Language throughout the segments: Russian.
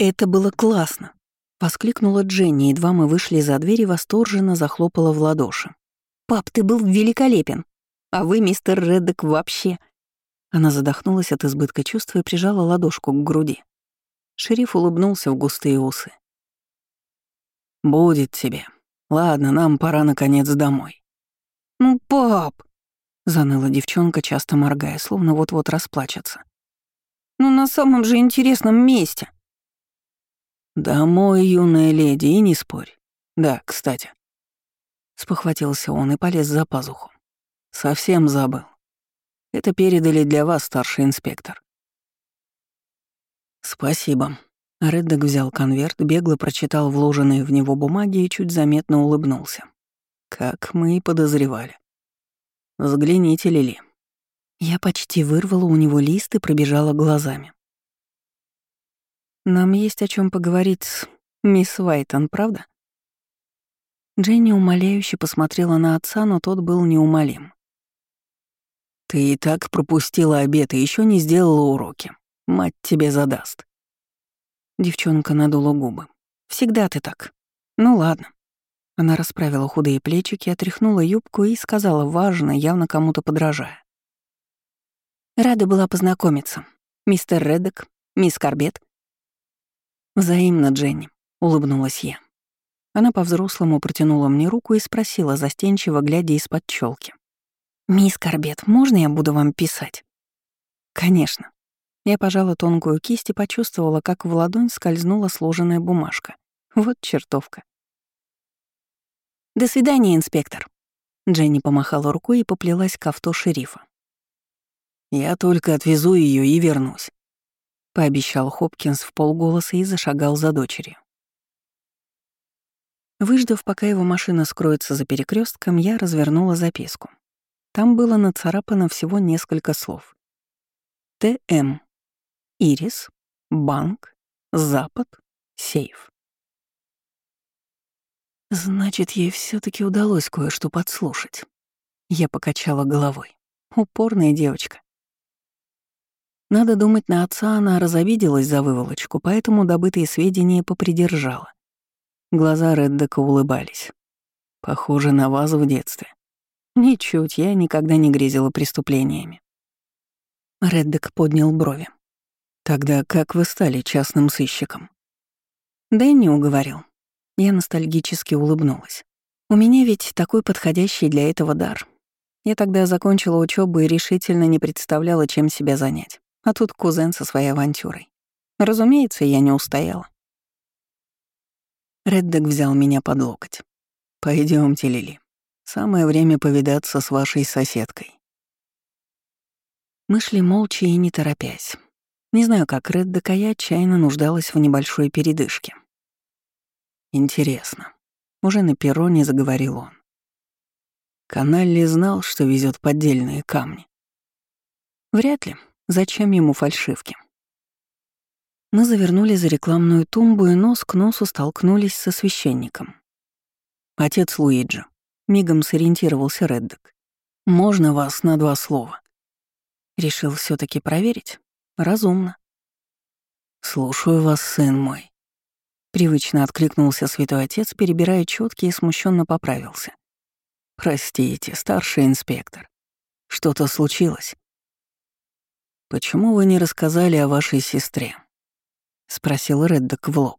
Это было классно!» — воскликнула Дженни, едва мы вышли за дверь и восторженно захлопала в ладоши. «Пап, ты был великолепен! А вы, мистер Реддок, вообще...» Она задохнулась от избытка чувства и прижала ладошку к груди. Шериф улыбнулся в густые усы. «Будет тебе. Ладно, нам пора, наконец, домой». «Ну, пап!» — заныла девчонка, часто моргая, словно вот-вот расплачется. «Ну, на самом же интересном месте». «Домой, юная леди, и не спорь. Да, кстати». Спохватился он и полез за пазуху. «Совсем забыл. Это передали для вас, старший инспектор». «Спасибо». Реддок взял конверт, бегло прочитал вложенные в него бумаги и чуть заметно улыбнулся. Как мы и подозревали. Взгляните, Лили. Я почти вырвала у него лист и пробежала глазами. Нам есть о чем поговорить с мисс Вайтон, правда? Дженни умоляюще посмотрела на отца, но тот был неумолим. «Ты и так пропустила обед и еще не сделала уроки. Мать тебе задаст». Девчонка надула губы. «Всегда ты так. Ну ладно». Она расправила худые плечики, отряхнула юбку и сказала важно, явно кому-то подражая. «Рада была познакомиться. Мистер Реддок, мисс Карбет». «Взаимно, Дженни», — улыбнулась я. Она по-взрослому протянула мне руку и спросила, застенчиво глядя из-под челки. «Мисс Корбет, можно я буду вам писать?» «Конечно». Я пожала тонкую кисть и почувствовала, как в ладонь скользнула сложенная бумажка. Вот чертовка. «До свидания, инспектор». Дженни помахала рукой и поплелась к авто шерифа. «Я только отвезу ее и вернусь», — пообещал Хопкинс в полголоса и зашагал за дочерью. Выждав, пока его машина скроется за перекрестком, я развернула записку. Там было нацарапано всего несколько слов. ТМ. Ирис. Банк. Запад. Сейф. Значит, ей все таки удалось кое-что подслушать. Я покачала головой. Упорная девочка. Надо думать, на отца она разобиделась за выволочку, поэтому добытые сведения попридержала. Глаза Реддека улыбались. Похоже на вас в детстве. Ничуть, я никогда не грезила преступлениями. Реддек поднял брови. Тогда как вы стали частным сыщиком? Дэнни уговорил. Я ностальгически улыбнулась. У меня ведь такой подходящий для этого дар. Я тогда закончила учебу и решительно не представляла, чем себя занять. А тут кузен со своей авантюрой. Разумеется, я не устояла. Реддек взял меня под локоть. Пойдемте, Лили. Самое время повидаться с вашей соседкой». Мы шли молча и не торопясь. Не знаю, как Реддек, а я отчаянно нуждалась в небольшой передышке. «Интересно». Уже на перроне заговорил он. Каналли знал, что везет поддельные камни. Вряд ли. Зачем ему фальшивки? Мы завернули за рекламную тумбу и нос к носу столкнулись со священником. «Отец Луиджи», — мигом сориентировался Реддок. «Можно вас на два слова?» Решил все таки проверить. Разумно. «Слушаю вас, сын мой». Привычно откликнулся святой отец, перебирая четки и смущенно поправился. «Простите, старший инспектор. Что-то случилось?» «Почему вы не рассказали о вашей сестре?» — спросил Реддок в лоб.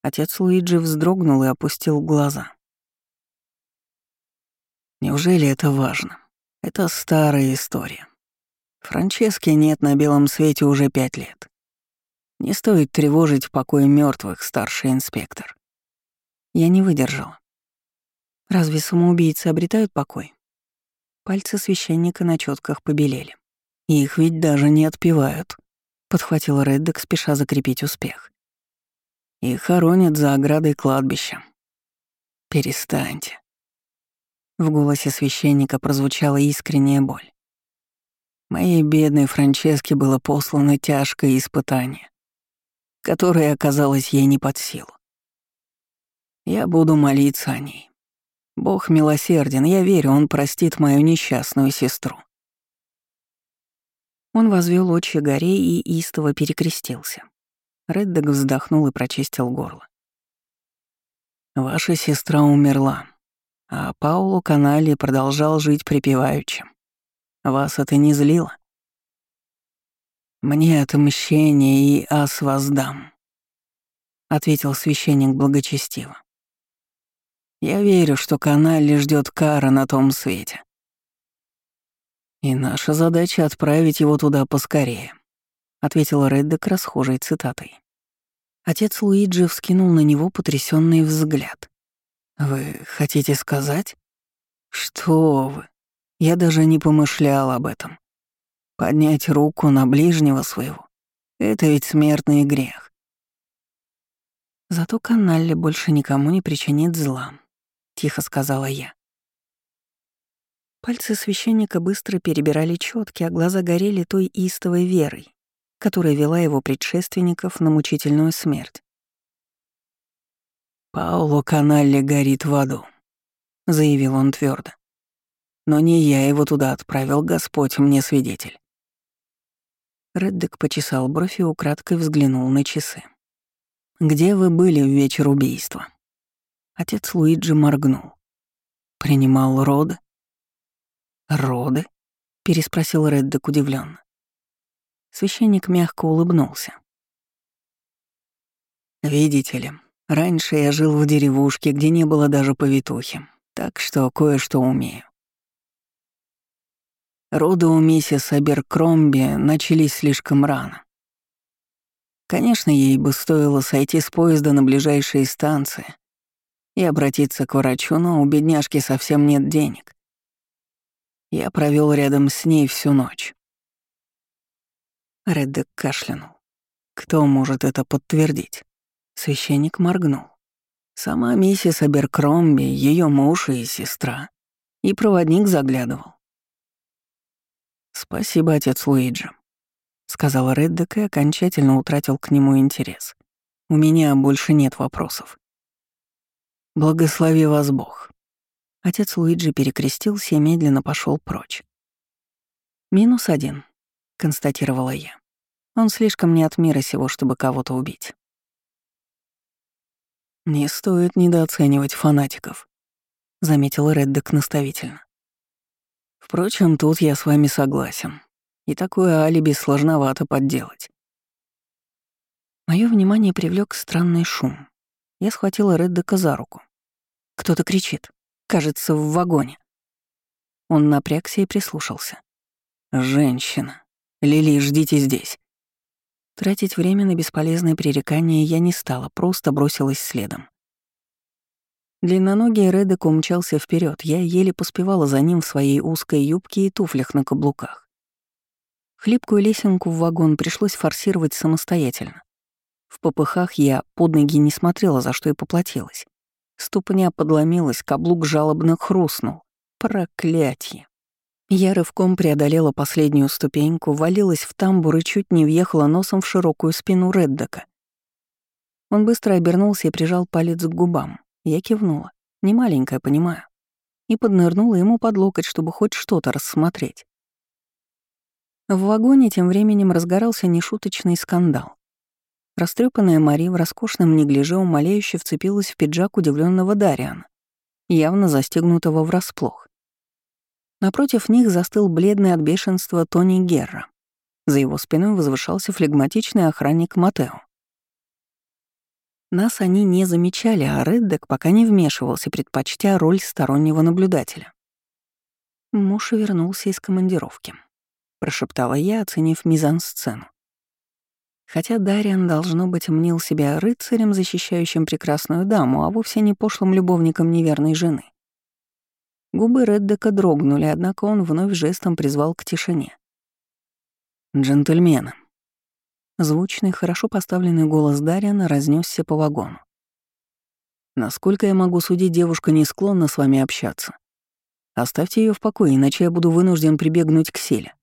Отец Луиджи вздрогнул и опустил глаза. «Неужели это важно? Это старая история. Франчески нет на белом свете уже пять лет. Не стоит тревожить покой мертвых, старший инспектор. Я не выдержала. Разве самоубийцы обретают покой? Пальцы священника на четках побелели. Их ведь даже не отпевают. — подхватил Реддек, спеша закрепить успех. «И хоронят за оградой кладбища. Перестаньте». В голосе священника прозвучала искренняя боль. Моей бедной Франческе было послано тяжкое испытание, которое оказалось ей не под силу. Я буду молиться о ней. Бог милосерден, я верю, Он простит мою несчастную сестру. Он возвел очи горе и истово перекрестился. Реддек вздохнул и прочистил горло. «Ваша сестра умерла, а Пауло Канали продолжал жить припеваючи. Вас это не злило?» «Мне отмщение и ас воздам», — ответил священник благочестиво. «Я верю, что Канали ждет кара на том свете. И наша задача — отправить его туда поскорее», — ответил Реддек расхожей цитатой. Отец Луиджи вскинул на него потрясенный взгляд. «Вы хотите сказать?» «Что вы? Я даже не помышлял об этом. Поднять руку на ближнего своего — это ведь смертный грех. Зато Каналли больше никому не причинит зла, — тихо сказала я. Пальцы священника быстро перебирали четки, а глаза горели той истовой верой, которая вела его предшественников на мучительную смерть. «Пауло Каналли горит в аду», — заявил он твердо. «Но не я его туда отправил, Господь мне свидетель». Реддек почесал бровь и украдкой взглянул на часы. «Где вы были в вечер убийства?» Отец Луиджи моргнул. «Принимал роды?» «Роды?» — переспросил Реддек удивленно. Священник мягко улыбнулся. «Видите ли, раньше я жил в деревушке, где не было даже повитухи, так что кое-что умею. Роды у миссис Аберкромби начались слишком рано. Конечно, ей бы стоило сойти с поезда на ближайшие станции и обратиться к врачу, но у бедняжки совсем нет денег. Я провел рядом с ней всю ночь. Реддек кашлянул. Кто может это подтвердить? Священник моргнул. Сама миссис Аберкромби, ее муж и сестра. И проводник заглядывал. «Спасибо, отец Луиджи», — сказал Реддек и окончательно утратил к нему интерес. «У меня больше нет вопросов». «Благослови вас Бог». Отец Луиджи перекрестился и медленно пошел прочь. «Минус один», — констатировала я. Он слишком не от мира сего, чтобы кого-то убить. «Не стоит недооценивать фанатиков», — заметил Реддек наставительно. «Впрочем, тут я с вами согласен, и такое алиби сложновато подделать». Мое внимание привлек странный шум. Я схватила Реддека за руку. Кто-то кричит. Кажется, в вагоне. Он напрягся и прислушался. «Женщина. Лили, ждите здесь». Тратить время на бесполезное пререкание я не стала, просто бросилась следом. Длинноногий Редек умчался вперед, я еле поспевала за ним в своей узкой юбке и туфлях на каблуках. Хлипкую лесенку в вагон пришлось форсировать самостоятельно. В попыхах я под ноги не смотрела, за что и поплатилась. Ступня подломилась, каблук жалобно хрустнул. Проклятье. Я рывком преодолела последнюю ступеньку, валилась в тамбур и чуть не въехала носом в широкую спину Реддока. Он быстро обернулся и прижал палец к губам. Я кивнула. Не маленькая, понимаю. И поднырнула ему под локоть, чтобы хоть что-то рассмотреть. В вагоне тем временем разгорался нешуточный скандал. Растрепанная Мари в роскошном неглиже умоляюще вцепилась в пиджак удивленного Дариана, явно застегнутого врасплох. Напротив них застыл бледный от бешенства Тони Герра. За его спиной возвышался флегматичный охранник Матео. Нас они не замечали, а Реддек пока не вмешивался, предпочтя роль стороннего наблюдателя. Муж вернулся из командировки. Прошептала я, оценив мизансцену. Хотя Дариан, должно быть, мнил себя рыцарем, защищающим прекрасную даму, а вовсе не пошлым любовником неверной жены. Губы Реддека дрогнули, однако он вновь жестом призвал к тишине. «Джентльмены». Звучный, хорошо поставленный голос Дариана разнесся по вагону. «Насколько я могу судить, девушка не склонна с вами общаться. Оставьте ее в покое, иначе я буду вынужден прибегнуть к силе».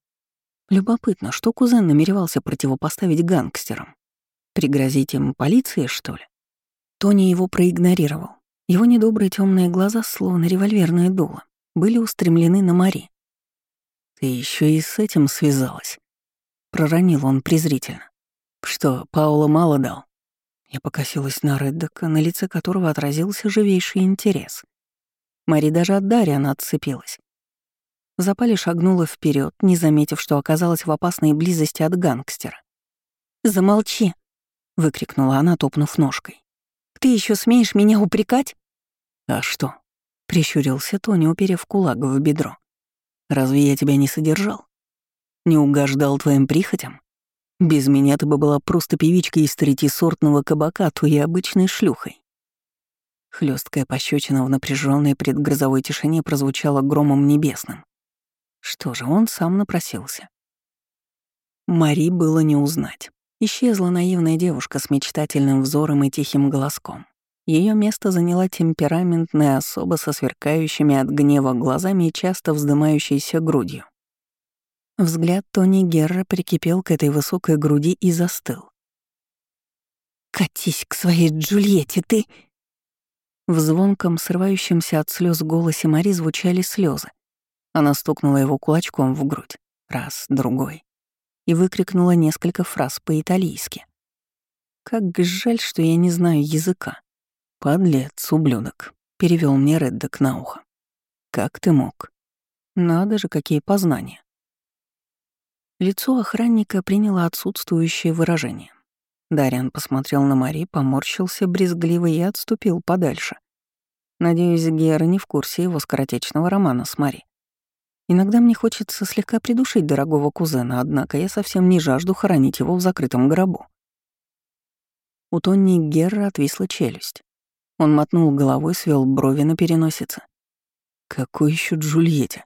Любопытно, что кузен намеревался противопоставить гангстерам? Пригрозить им полиции, что ли? Тони его проигнорировал. Его недобрые темные глаза, словно револьверное дуло, были устремлены на Мари. «Ты еще и с этим связалась», — проронил он презрительно. Что, Паула мало дал? Я покосилась на Реддока, на лице которого отразился живейший интерес. Мари даже от Дариана отцепилась. В запале шагнула вперед, не заметив, что оказалась в опасной близости от гангстера. «Замолчи!» — выкрикнула она, топнув ножкой. «Ты еще смеешь меня упрекать?» «А что?» — прищурился Тони, уперев кулак в бедро. «Разве я тебя не содержал? Не угождал твоим прихотям? Без меня ты бы была просто певичкой из третьесортного кабака, то и обычной шлюхой». Хлесткая пощечина в напряженной предгрозовой тишине прозвучала громом небесным. Что же, он сам напросился. Мари было не узнать. Исчезла наивная девушка с мечтательным взором и тихим голоском. Ее место заняла темпераментная особа со сверкающими от гнева глазами и часто вздымающейся грудью. Взгляд Тони Герра прикипел к этой высокой груди и застыл. «Катись к своей Джульетте, ты...» В звонком, срывающемся от слез голосе Мари звучали слезы. Она стукнула его кулачком в грудь. Раз, другой и выкрикнула несколько фраз по-итальянски. «Как жаль, что я не знаю языка». «Подлец, ублюдок», — перевел мне Реддок на ухо. «Как ты мог? Надо же, какие познания». Лицо охранника приняло отсутствующее выражение. Дариан посмотрел на Мари, поморщился брезгливо и отступил подальше. Надеюсь, Гера не в курсе его скоротечного романа с Мари. Иногда мне хочется слегка придушить дорогого кузена, однако я совсем не жажду хоронить его в закрытом гробу. У Тонни Герра отвисла челюсть. Он мотнул головой, свел брови на переносице. «Какой еще Джульетте?»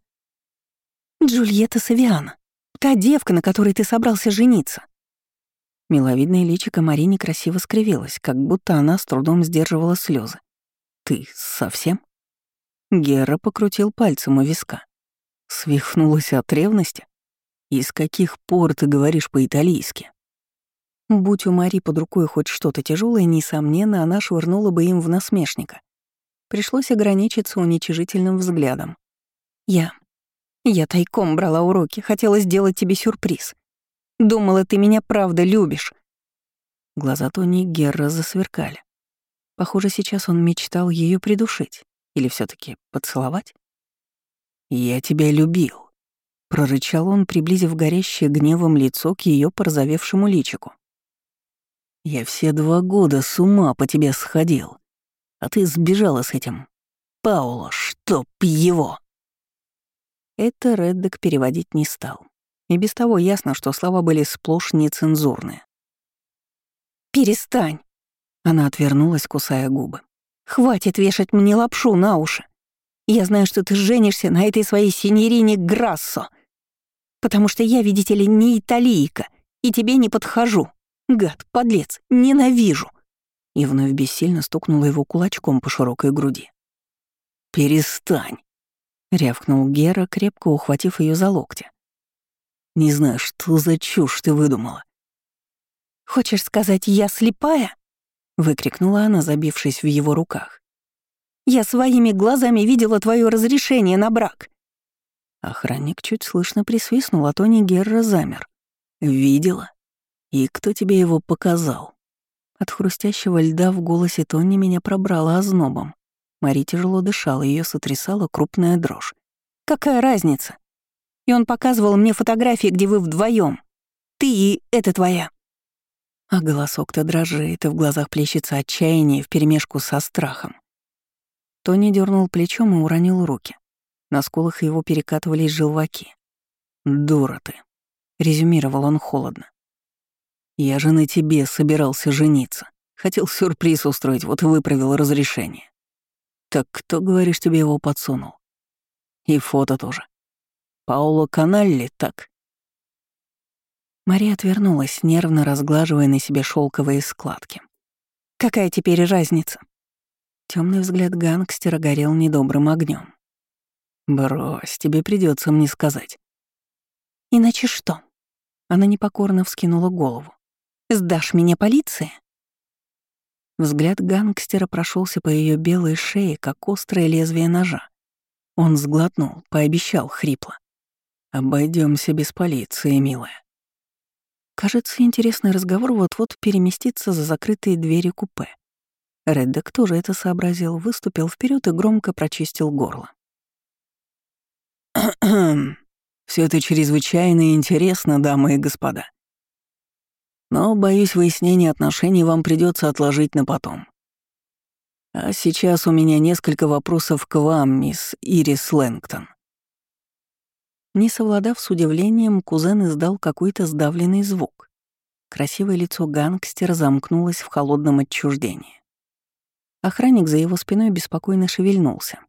«Джульетта Савиана. Та девка, на которой ты собрался жениться». Миловидное личико Мари некрасиво скривилось, как будто она с трудом сдерживала слезы. «Ты совсем?» Гера покрутил пальцем у виска. Свихнулась от ревности? Из каких пор ты говоришь по-итальянски? Будь у Мари под рукой хоть что-то тяжелое, несомненно, она швырнула бы им в насмешника. Пришлось ограничиться уничижительным взглядом. Я... Я тайком брала уроки, хотела сделать тебе сюрприз. Думала, ты меня правда любишь. Глаза Тони Герра засверкали. Похоже, сейчас он мечтал ее придушить или все таки поцеловать. «Я тебя любил», — прорычал он, приблизив горящее гневом лицо к ее порозовевшему личику. «Я все два года с ума по тебе сходил, а ты сбежала с этим. Пауло, чтоб его!» Это Реддок переводить не стал. И без того ясно, что слова были сплошь нецензурные. «Перестань!» Она отвернулась, кусая губы. «Хватит вешать мне лапшу на уши. Я знаю, что ты женишься на этой своей синьорине Грассо. Потому что я, видите ли, не италийка, и тебе не подхожу. Гад, подлец, ненавижу!» И вновь бессильно стукнула его кулачком по широкой груди. «Перестань!» — рявкнул Гера, крепко ухватив ее за локти. «Не знаю, что за чушь ты выдумала». «Хочешь сказать, я слепая?» — выкрикнула она, забившись в его руках. Я своими глазами видела твое разрешение на брак». Охранник чуть слышно присвистнул, а Тони Герра замер. «Видела? И кто тебе его показал?» От хрустящего льда в голосе Тони меня пробрало ознобом. Мари тяжело дышала, ее сотрясала крупная дрожь. «Какая разница? И он показывал мне фотографии, где вы вдвоем. Ты и это твоя». А голосок-то дрожит, и в глазах плещется отчаяние вперемешку со страхом. Тони дернул плечом и уронил руки. На скулах его перекатывались желваки. «Дура ты», — резюмировал он холодно. «Я же на тебе собирался жениться. Хотел сюрприз устроить, вот и выправил разрешение. Так кто, говоришь, тебе его подсунул? И фото тоже. Пауло Каналли, так?» Мария отвернулась, нервно разглаживая на себе шелковые складки. «Какая теперь разница?» Темный взгляд гангстера горел недобрым огнем. «Брось, тебе придется мне сказать». «Иначе что?» Она непокорно вскинула голову. «Сдашь меня полиции?» Взгляд гангстера прошелся по ее белой шее, как острое лезвие ножа. Он сглотнул, пообещал хрипло. Обойдемся без полиции, милая». Кажется, интересный разговор вот-вот переместится за закрытые двери купе. Реддек тоже это сообразил, выступил вперед и громко прочистил горло. Все это чрезвычайно интересно, дамы и господа. Но, боюсь, выяснение отношений вам придется отложить на потом. А сейчас у меня несколько вопросов к вам, мисс Ирис Лэнгтон. Не совладав с удивлением, кузен издал какой-то сдавленный звук. Красивое лицо гангстера замкнулось в холодном отчуждении. Охранник за его спиной беспокойно шевельнулся.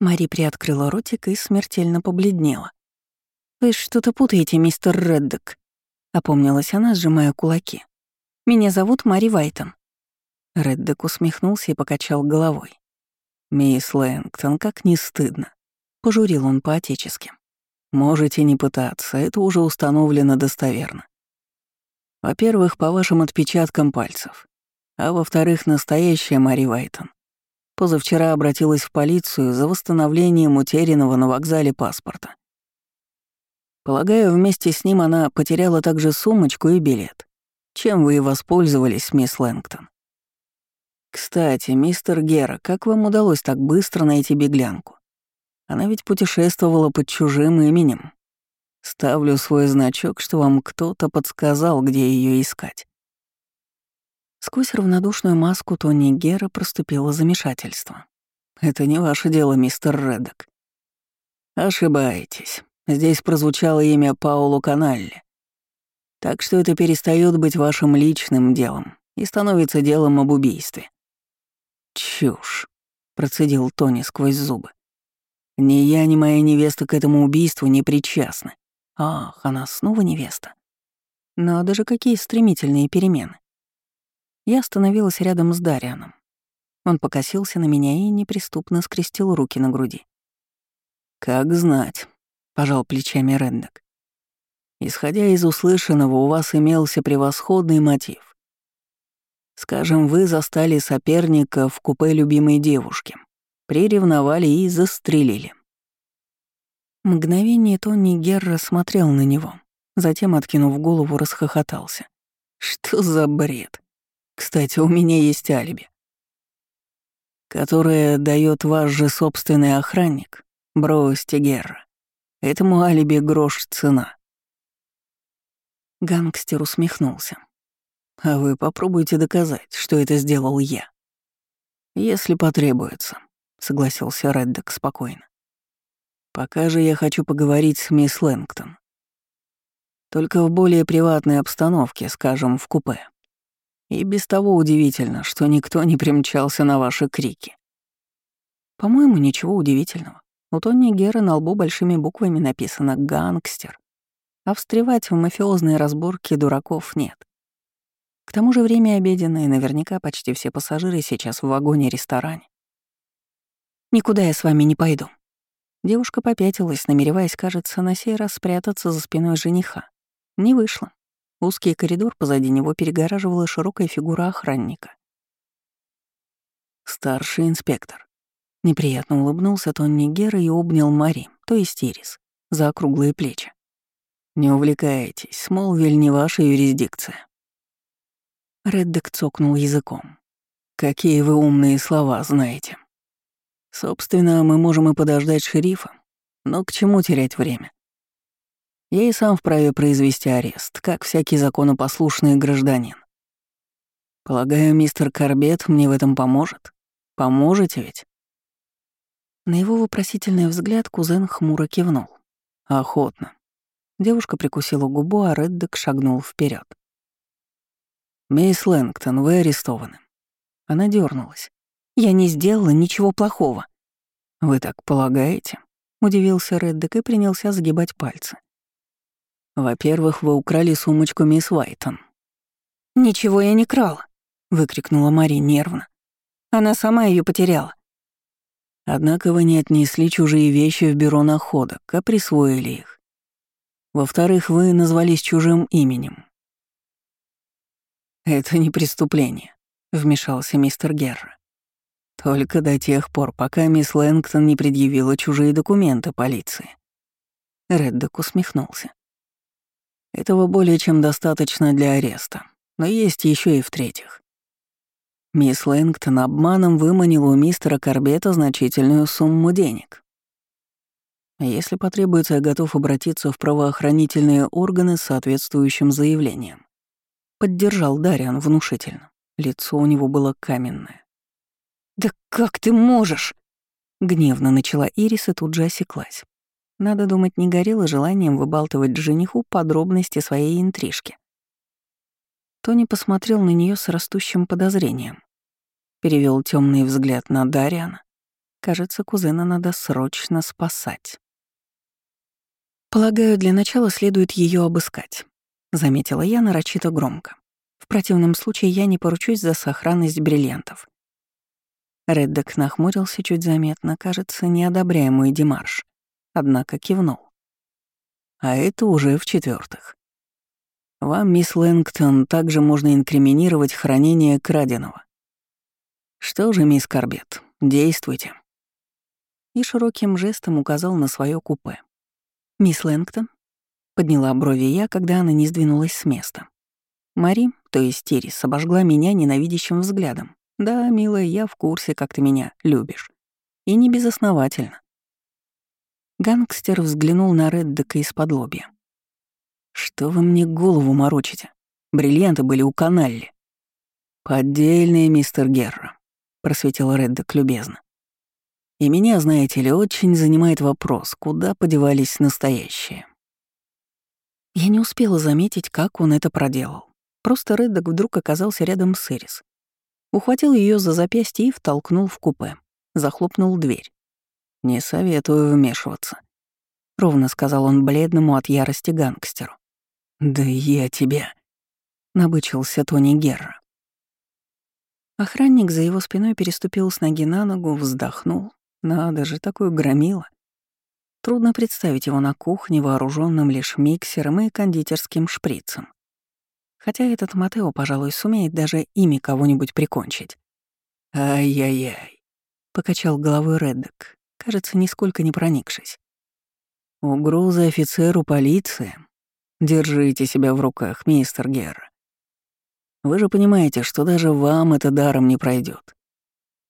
Мари приоткрыла ротик и смертельно побледнела. «Вы что-то путаете, мистер Реддок», — опомнилась она, сжимая кулаки. «Меня зовут Мари Вайтон». Реддок усмехнулся и покачал головой. «Мисс Лэнгтон, как не стыдно», — пожурил он по-отечески. «Можете не пытаться, это уже установлено достоверно. Во-первых, по вашим отпечаткам пальцев, а во-вторых, настоящая Мари Вайтон позавчера обратилась в полицию за восстановлением утерянного на вокзале паспорта. Полагаю, вместе с ним она потеряла также сумочку и билет. Чем вы и воспользовались, мисс Лэнгтон? Кстати, мистер Гера, как вам удалось так быстро найти беглянку? Она ведь путешествовала под чужим именем. Ставлю свой значок, что вам кто-то подсказал, где ее искать. Сквозь равнодушную маску Тони Гера проступило замешательство. «Это не ваше дело, мистер Реддок». «Ошибаетесь. Здесь прозвучало имя Паулу Каналли. Так что это перестает быть вашим личным делом и становится делом об убийстве». «Чушь», — процедил Тони сквозь зубы. «Ни я, ни моя невеста к этому убийству не причастны». «Ах, она снова невеста. Надо же, какие стремительные перемены. Я остановилась рядом с Дарианом. Он покосился на меня и неприступно скрестил руки на груди. «Как знать», — пожал плечами Рендек. «Исходя из услышанного, у вас имелся превосходный мотив. Скажем, вы застали соперника в купе любимой девушки, приревновали и застрелили». Мгновение Тони Герра смотрел на него, затем, откинув голову, расхохотался. «Что за бред? Кстати, у меня есть алиби, которое дает ваш же собственный охранник, бросьте Герра. Этому алиби грош цена. Гангстер усмехнулся. А вы попробуйте доказать, что это сделал я. Если потребуется, согласился Реддок спокойно. Пока же я хочу поговорить с мисс Лэнгтон. Только в более приватной обстановке, скажем, в купе. И без того удивительно, что никто не примчался на ваши крики. По-моему, ничего удивительного. У Тони Гера на лбу большими буквами написано «гангстер», а встревать в мафиозные разборки дураков нет. К тому же время обеденное, наверняка почти все пассажиры сейчас в вагоне-ресторане. «Никуда я с вами не пойду». Девушка попятилась, намереваясь, кажется, на сей раз спрятаться за спиной жениха. Не вышло. Узкий коридор позади него перегораживала широкая фигура охранника. «Старший инспектор». Неприятно улыбнулся Тонни Гера и обнял Мари, то есть Ирис, за округлые плечи. «Не увлекайтесь, Смолвиль не ваша юрисдикция». Реддек цокнул языком. «Какие вы умные слова знаете. Собственно, мы можем и подождать шерифа, но к чему терять время? Я и сам вправе произвести арест, как всякий законопослушный гражданин. Полагаю, мистер Корбет мне в этом поможет? Поможете ведь? На его вопросительный взгляд кузен хмуро кивнул. Охотно. Девушка прикусила губу, а Реддек шагнул вперед. «Мисс Лэнгтон, вы арестованы». Она дернулась. «Я не сделала ничего плохого». «Вы так полагаете?» — удивился Реддек и принялся сгибать пальцы. Во-первых, вы украли сумочку мисс Уайтон. «Ничего я не крала», — выкрикнула Мари нервно. «Она сама ее потеряла». Однако вы не отнесли чужие вещи в бюро находок, а присвоили их. Во-вторых, вы назвались чужим именем. «Это не преступление», — вмешался мистер Герра. «Только до тех пор, пока мисс Лэнгтон не предъявила чужие документы полиции». Реддок усмехнулся. Этого более чем достаточно для ареста, но есть еще и в-третьих. Мисс Лэнгтон обманом выманила у мистера Корбета значительную сумму денег. Если потребуется, я готов обратиться в правоохранительные органы с соответствующим заявлением. Поддержал Дариан внушительно. Лицо у него было каменное. «Да как ты можешь?» Гневно начала Ирис и тут же осеклась. Надо думать, не горело желанием выбалтывать жениху подробности своей интрижки. Тони посмотрел на нее с растущим подозрением. Перевел темный взгляд на Дариана. Кажется, кузена надо срочно спасать. «Полагаю, для начала следует ее обыскать», — заметила я нарочито громко. «В противном случае я не поручусь за сохранность бриллиантов». Реддок нахмурился чуть заметно, кажется, не мой демарш однако кивнул. А это уже в-четвертых. Вам, мисс Лэнгтон, также можно инкриминировать хранение краденого. Что же, мисс Корбет, действуйте. И широким жестом указал на свое купе. Мисс Лэнгтон подняла брови я, когда она не сдвинулась с места. Мари, то есть Террис, обожгла меня ненавидящим взглядом. Да, милая, я в курсе, как ты меня любишь. И не безосновательно. Гангстер взглянул на Реддека из-под лобья. «Что вы мне голову морочите? Бриллианты были у Каналли». «Поддельные, мистер Герра», — просветил Реддек любезно. «И меня, знаете ли, очень занимает вопрос, куда подевались настоящие». Я не успела заметить, как он это проделал. Просто Реддок вдруг оказался рядом с Эрис. Ухватил ее за запястье и втолкнул в купе. Захлопнул дверь. «Не советую вмешиваться», — ровно сказал он бледному от ярости гангстеру. «Да я тебя...» — набычился Тони Герра. Охранник за его спиной переступил с ноги на ногу, вздохнул. Надо же, такой громила. Трудно представить его на кухне, вооруженным лишь миксером и кондитерским шприцем. Хотя этот Матео, пожалуй, сумеет даже ими кого-нибудь прикончить. «Ай-яй-яй», — покачал головой Реддок, кажется, нисколько не проникшись. «Угроза офицеру полиции? Держите себя в руках, мистер Герр. Вы же понимаете, что даже вам это даром не пройдет.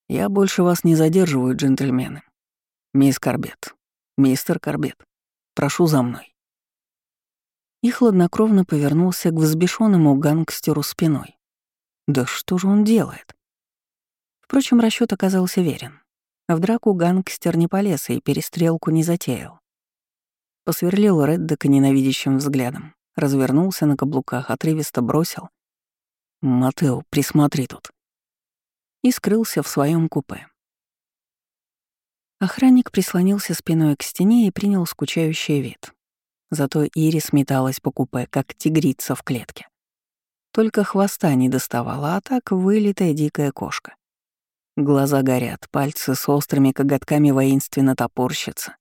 Я больше вас не задерживаю, джентльмены. Мисс Корбет, мистер Корбет, прошу за мной». И хладнокровно повернулся к взбешенному гангстеру спиной. Да что же он делает? Впрочем, расчет оказался верен. В драку гангстер не полез и перестрелку не затеял. Посверлил Реддека ненавидящим взглядом, развернулся на каблуках, отрывисто бросил. «Матео, присмотри тут». И скрылся в своем купе. Охранник прислонился спиной к стене и принял скучающий вид. Зато Ирис металась по купе, как тигрица в клетке. Только хвоста не доставала, а так вылитая дикая кошка. Глаза горят, пальцы с острыми коготками воинственно топорщатся.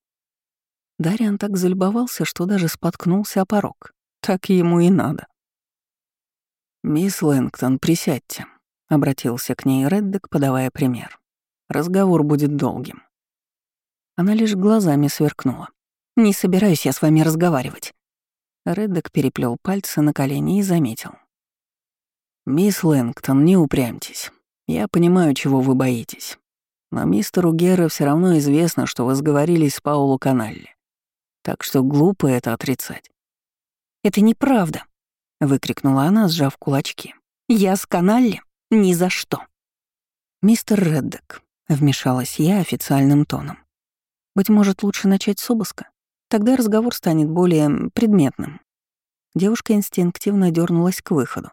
Дариан так залюбовался, что даже споткнулся о порог. Так ему и надо. «Мисс Лэнгтон, присядьте», — обратился к ней Реддек, подавая пример. «Разговор будет долгим». Она лишь глазами сверкнула. «Не собираюсь я с вами разговаривать». Реддек переплел пальцы на колени и заметил. «Мисс Лэнгтон, не упрямьтесь. Я понимаю, чего вы боитесь. Но мистеру Герра все равно известно, что вы сговорились с Паулу Каналли. Так что глупо это отрицать. «Это неправда», — выкрикнула она, сжав кулачки. «Я с Каналли? Ни за что». «Мистер Реддек», — вмешалась я официальным тоном. «Быть может, лучше начать с обыска? Тогда разговор станет более предметным». Девушка инстинктивно дернулась к выходу.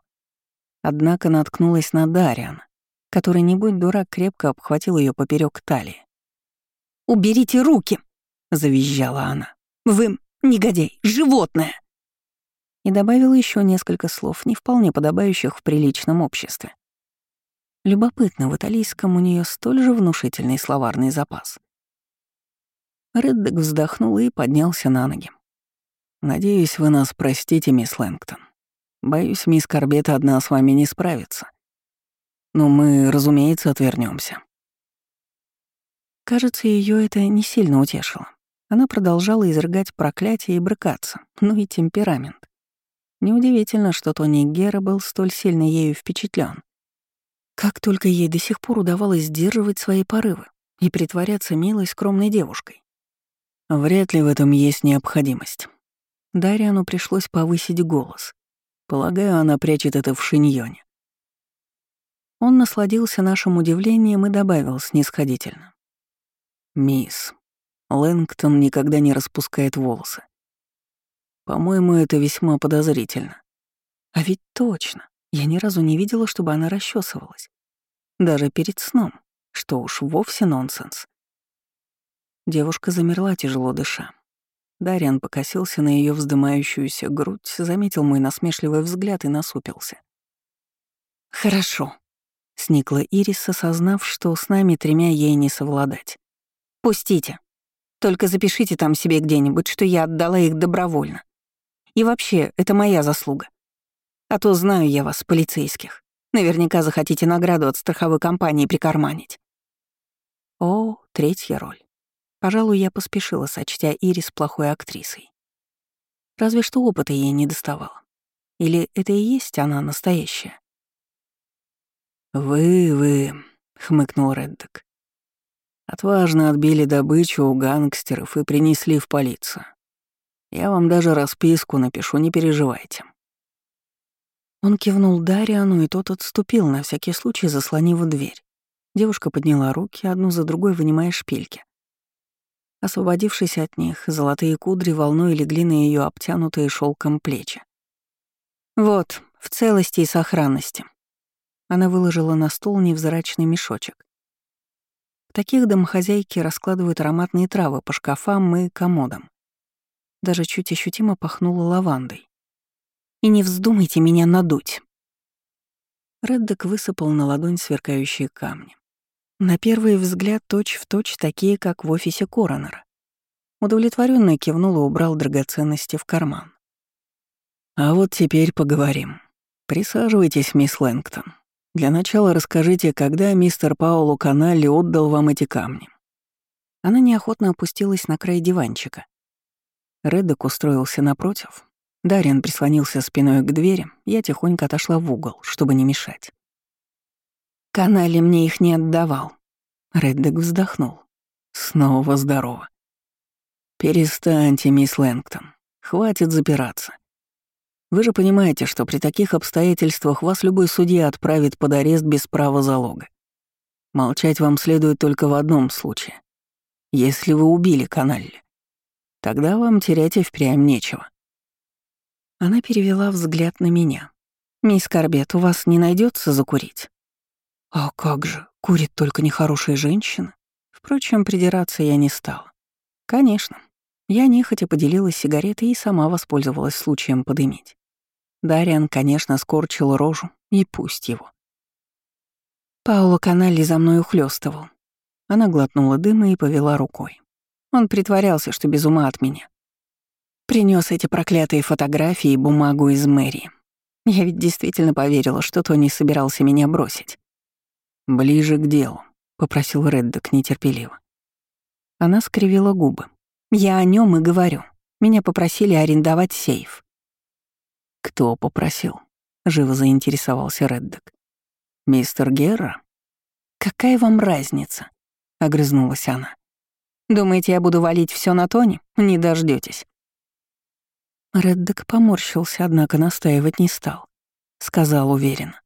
Однако наткнулась на Дариана, который, не будь дурак, крепко обхватил ее поперек талии. «Уберите руки!» — завизжала она. «Вы, негодяй, животное!» И добавила еще несколько слов, не вполне подобающих в приличном обществе. Любопытно, в италийском у нее столь же внушительный словарный запас. Реддек вздохнул и поднялся на ноги. «Надеюсь, вы нас простите, мисс Лэнгтон. Боюсь, мисс Корбета одна с вами не справится. Но мы, разумеется, отвернемся. Кажется, ее это не сильно утешило. Она продолжала изрыгать проклятия и брыкаться, ну и темперамент. Неудивительно, что Тони Гера был столь сильно ею впечатлен. Как только ей до сих пор удавалось сдерживать свои порывы и притворяться милой, скромной девушкой. Вряд ли в этом есть необходимость. Дариану пришлось повысить голос. Полагаю, она прячет это в шиньоне. Он насладился нашим удивлением и добавил снисходительно. «Мисс, Лэнгтон никогда не распускает волосы. По-моему, это весьма подозрительно. А ведь точно, я ни разу не видела, чтобы она расчесывалась. Даже перед сном, что уж вовсе нонсенс. Девушка замерла, тяжело дыша. Дариан покосился на ее вздымающуюся грудь, заметил мой насмешливый взгляд и насупился. «Хорошо», — сникла Ирис, осознав, что с нами тремя ей не совладать. «Пустите. Только запишите там себе где-нибудь, что я отдала их добровольно. И вообще, это моя заслуга. А то знаю я вас, полицейских. Наверняка захотите награду от страховой компании прикарманить». О, третья роль. Пожалуй, я поспешила, сочтя Ирис плохой актрисой. Разве что опыта ей не доставало. Или это и есть она настоящая? «Вы, вы», — хмыкнул Реддок. «Отважно отбили добычу у гангстеров и принесли в полицию. Я вам даже расписку напишу, не переживайте». Он кивнул Дариану, и тот отступил, на всякий случай заслонив дверь. Девушка подняла руки, одну за другой вынимая шпильки. Освободившись от них, золотые кудри волной легли на ее обтянутые шелком плечи. «Вот, в целости и сохранности». Она выложила на стол невзрачный мешочек. В таких домохозяйки раскладывают ароматные травы по шкафам и комодам. Даже чуть ощутимо пахнуло лавандой. «И не вздумайте меня надуть!» Реддок высыпал на ладонь сверкающие камни. На первый взгляд точь-в-точь точь такие, как в офисе коронера. Удовлетворенно кивнул и убрал драгоценности в карман. «А вот теперь поговорим. Присаживайтесь, мисс Лэнгтон. Для начала расскажите, когда мистер Паулу Каналли отдал вам эти камни». Она неохотно опустилась на край диванчика. Реддок устроился напротив. Дарьян прислонился спиной к двери, я тихонько отошла в угол, чтобы не мешать. Канали мне их не отдавал. Реддек вздохнул. Снова здорово. Перестаньте, мисс Лэнгтон. Хватит запираться. Вы же понимаете, что при таких обстоятельствах вас любой судья отправит под арест без права залога. Молчать вам следует только в одном случае. Если вы убили Каналли, тогда вам терять и впрямь нечего. Она перевела взгляд на меня. «Мисс Корбет, у вас не найдется закурить?» А как же, курит только нехорошие женщины? Впрочем, придираться я не стала. Конечно. Я нехотя поделилась сигаретой и сама воспользовалась случаем подымить. Дариан, конечно, скорчил рожу, и пусть его. Пауло Каналли за мной ухлёстывал. Она глотнула дыма и повела рукой. Он притворялся, что без ума от меня. Принес эти проклятые фотографии и бумагу из мэрии. Я ведь действительно поверила, что Тони собирался меня бросить. «Ближе к делу», — попросил Реддок нетерпеливо. Она скривила губы. «Я о нем и говорю. Меня попросили арендовать сейф». «Кто попросил?» — живо заинтересовался Реддок. «Мистер Герра?» «Какая вам разница?» — огрызнулась она. «Думаете, я буду валить все на Тони? Не дождетесь. Реддок поморщился, однако настаивать не стал. Сказал уверенно.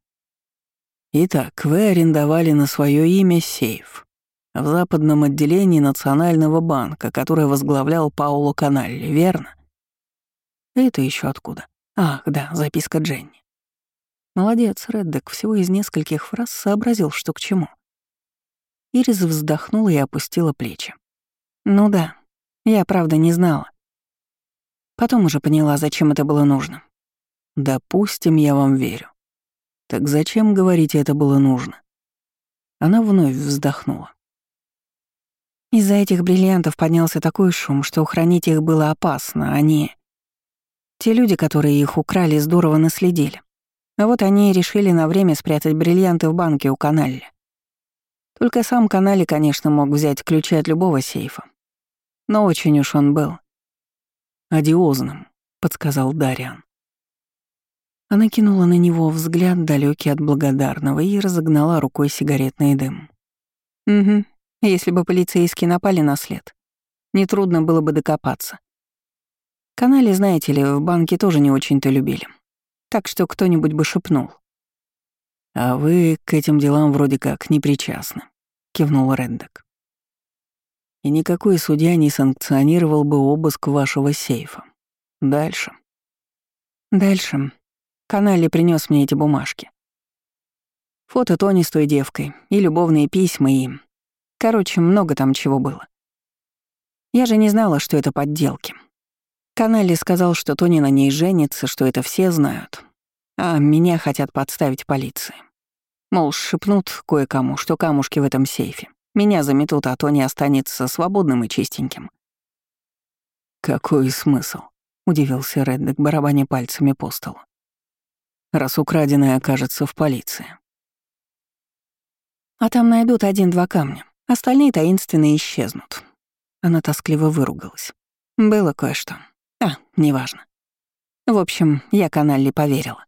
Итак, вы арендовали на свое имя сейф в западном отделении Национального банка, который возглавлял Пауло Каналли, верно? Это еще откуда? Ах, да, записка Дженни. Молодец, Реддек всего из нескольких фраз сообразил, что к чему. Ирис вздохнула и опустила плечи. Ну да, я правда не знала. Потом уже поняла, зачем это было нужно. Допустим, я вам верю. Так зачем, говорите, это было нужно? Она вновь вздохнула. Из-за этих бриллиантов поднялся такой шум, что хранить их было опасно, они... Те люди, которые их украли, здорово наследили. А вот они и решили на время спрятать бриллианты в банке у Каналли. Только сам Каналли, конечно, мог взять ключи от любого сейфа. Но очень уж он был. «Одиозным», — подсказал Дариан. Она кинула на него взгляд, далекий от благодарного, и разогнала рукой сигаретный дым. «Угу, если бы полицейские напали на след, нетрудно было бы докопаться. Канали, знаете ли, в банке тоже не очень-то любили. Так что кто-нибудь бы шепнул. «А вы к этим делам вроде как не причастны», — кивнул Реддок. «И никакой судья не санкционировал бы обыск вашего сейфа. Дальше». «Дальше. Канали принес мне эти бумажки. Фото Тони с той девкой, и любовные письма, и... Короче, много там чего было. Я же не знала, что это подделки. Канали сказал, что Тони на ней женится, что это все знают. А меня хотят подставить полиции. Мол, шепнут кое-кому, что камушки в этом сейфе. Меня заметут, а Тони останется свободным и чистеньким. «Какой смысл?» — удивился Реддек, барабаня пальцами по столу. «Раз украденное окажется в полиции». «А там найдут один-два камня. Остальные таинственно исчезнут». Она тоскливо выругалась. «Было кое-что. А, неважно. В общем, я Каналли поверила.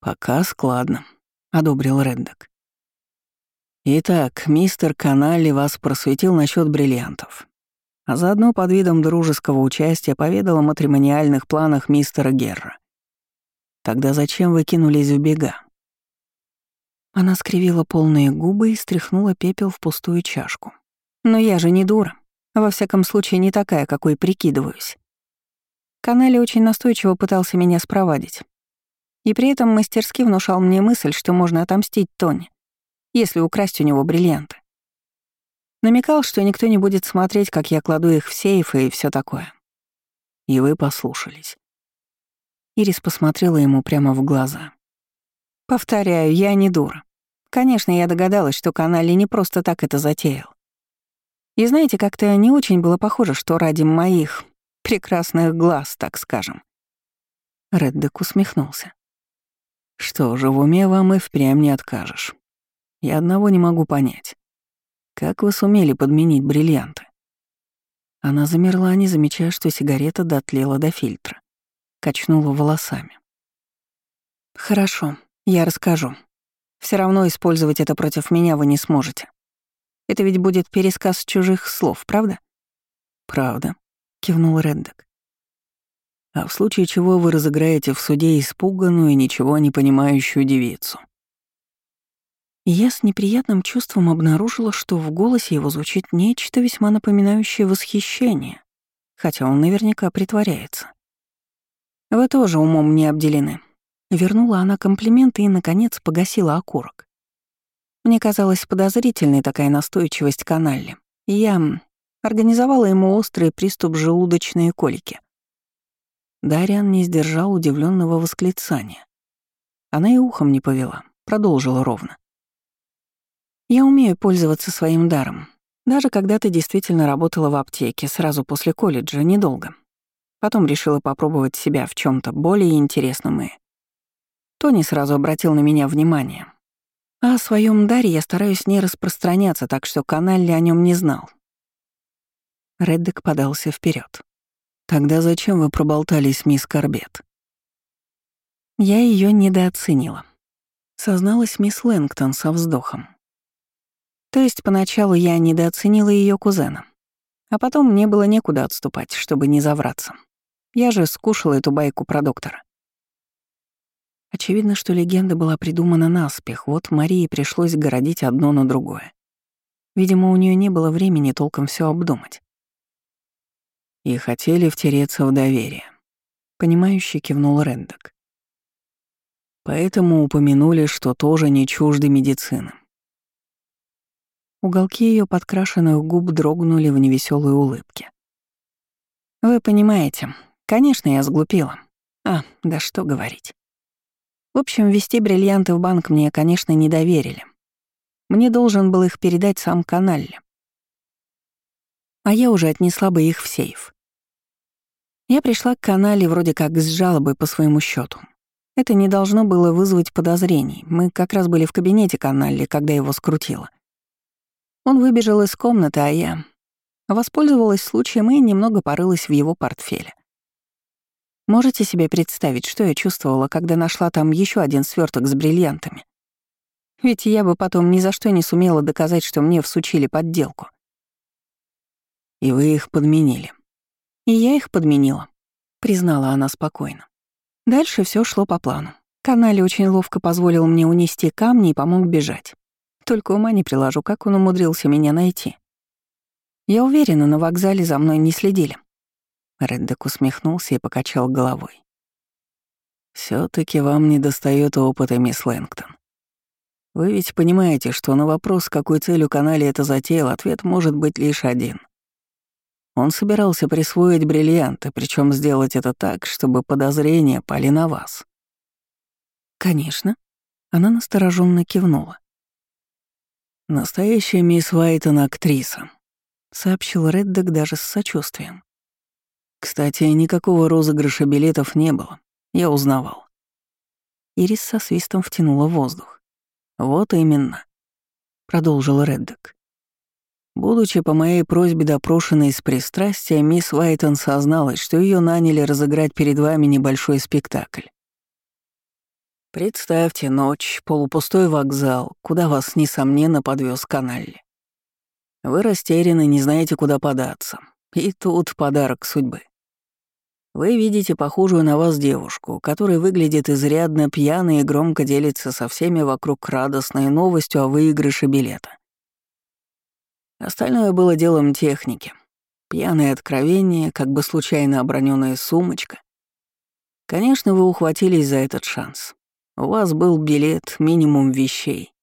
«Пока складно», — одобрил Реддок. «Итак, мистер Каналли вас просветил насчет бриллиантов, а заодно под видом дружеского участия поведал о матримониальных планах мистера Герра. Тогда зачем вы кинулись в бега?» Она скривила полные губы и стряхнула пепел в пустую чашку. «Но я же не дура. Во всяком случае, не такая, какой прикидываюсь. Канали очень настойчиво пытался меня спровадить. И при этом мастерски внушал мне мысль, что можно отомстить Тони, если украсть у него бриллианты. Намекал, что никто не будет смотреть, как я кладу их в сейф и все такое. И вы послушались. Ирис посмотрела ему прямо в глаза. Повторяю, я не дура. Конечно, я догадалась, что Канали не просто так это затеял. И знаете, как-то не очень было похоже, что ради моих прекрасных глаз, так скажем. Реддек усмехнулся. Что же, в уме вам и впрямь не откажешь. Я одного не могу понять. Как вы сумели подменить бриллианты? Она замерла, не замечая, что сигарета дотлела до фильтра. Качнула волосами. «Хорошо, я расскажу. Все равно использовать это против меня вы не сможете. Это ведь будет пересказ чужих слов, правда?» «Правда», кивнул Реддок. А в случае чего вы разыграете в суде испуганную и ничего не понимающую девицу. Я с неприятным чувством обнаружила, что в голосе его звучит нечто весьма напоминающее восхищение, хотя он наверняка притворяется. «Вы тоже умом не обделены». Вернула она комплименты и, наконец, погасила окурок. Мне казалась подозрительной такая настойчивость Каналли. Я организовала ему острый приступ желудочной колики. Дариан не сдержал удивленного восклицания. Она и ухом не повела, продолжила ровно. «Я умею пользоваться своим даром, даже когда ты действительно работала в аптеке сразу после колледжа, недолго. Потом решила попробовать себя в чем то более интересном и... Тони сразу обратил на меня внимание. А о своем даре я стараюсь не распространяться, так что Каналли о нем не знал. Реддек подался вперед. «Тогда зачем вы проболтались, мисс Корбет?» Я ее недооценила. Созналась мисс Лэнгтон со вздохом. То есть поначалу я недооценила ее кузена. А потом мне было некуда отступать, чтобы не завраться. Я же скушала эту байку про доктора. Очевидно, что легенда была придумана наспех, вот Марии пришлось городить одно на другое. Видимо, у нее не было времени толком все обдумать и хотели втереться в доверие. Понимающе кивнул Рендок. Поэтому упомянули, что тоже не чужды медицины. Уголки ее подкрашенных губ дрогнули в невеселой улыбке. «Вы понимаете, конечно, я сглупила. А, да что говорить. В общем, вести бриллианты в банк мне, конечно, не доверили. Мне должен был их передать сам Каналли. А я уже отнесла бы их в сейф. Я пришла к канале вроде как с жалобой по своему счету. Это не должно было вызвать подозрений. Мы как раз были в кабинете канале, когда его скрутило. Он выбежал из комнаты, а я воспользовалась случаем и немного порылась в его портфеле. Можете себе представить, что я чувствовала, когда нашла там еще один сверток с бриллиантами? Ведь я бы потом ни за что не сумела доказать, что мне всучили подделку. И вы их подменили. И я их подменила, признала она спокойно. Дальше все шло по плану. Канали очень ловко позволил мне унести камни и помог бежать. Только ума не приложу, как он умудрился меня найти. Я уверена, на вокзале за мной не следили. Реддек усмехнулся и покачал головой. все таки вам не достает опыта, мисс Лэнгтон. Вы ведь понимаете, что на вопрос, какой целью канале это затеял, ответ может быть лишь один. Он собирался присвоить бриллианты, причем сделать это так, чтобы подозрения пали на вас. Конечно. Она настороженно кивнула. Настоящая мисс Вайтон — актриса, сообщил Реддек даже с сочувствием. Кстати, никакого розыгрыша билетов не было. Я узнавал. Ирис со свистом втянула воздух. «Вот именно», — продолжил Реддек. Будучи по моей просьбе допрошенной с пристрастия, мисс Вайтон созналась, что ее наняли разыграть перед вами небольшой спектакль. Представьте ночь, полупустой вокзал, куда вас, несомненно, подвез каналли. Вы растеряны, не знаете, куда податься. И тут подарок судьбы. Вы видите похожую на вас девушку, которая выглядит изрядно пьяной и громко делится со всеми вокруг радостной новостью о выигрыше билета. Остальное было делом техники. Пьяное откровение, как бы случайно оброненная сумочка. Конечно, вы ухватились за этот шанс. У вас был билет, минимум вещей.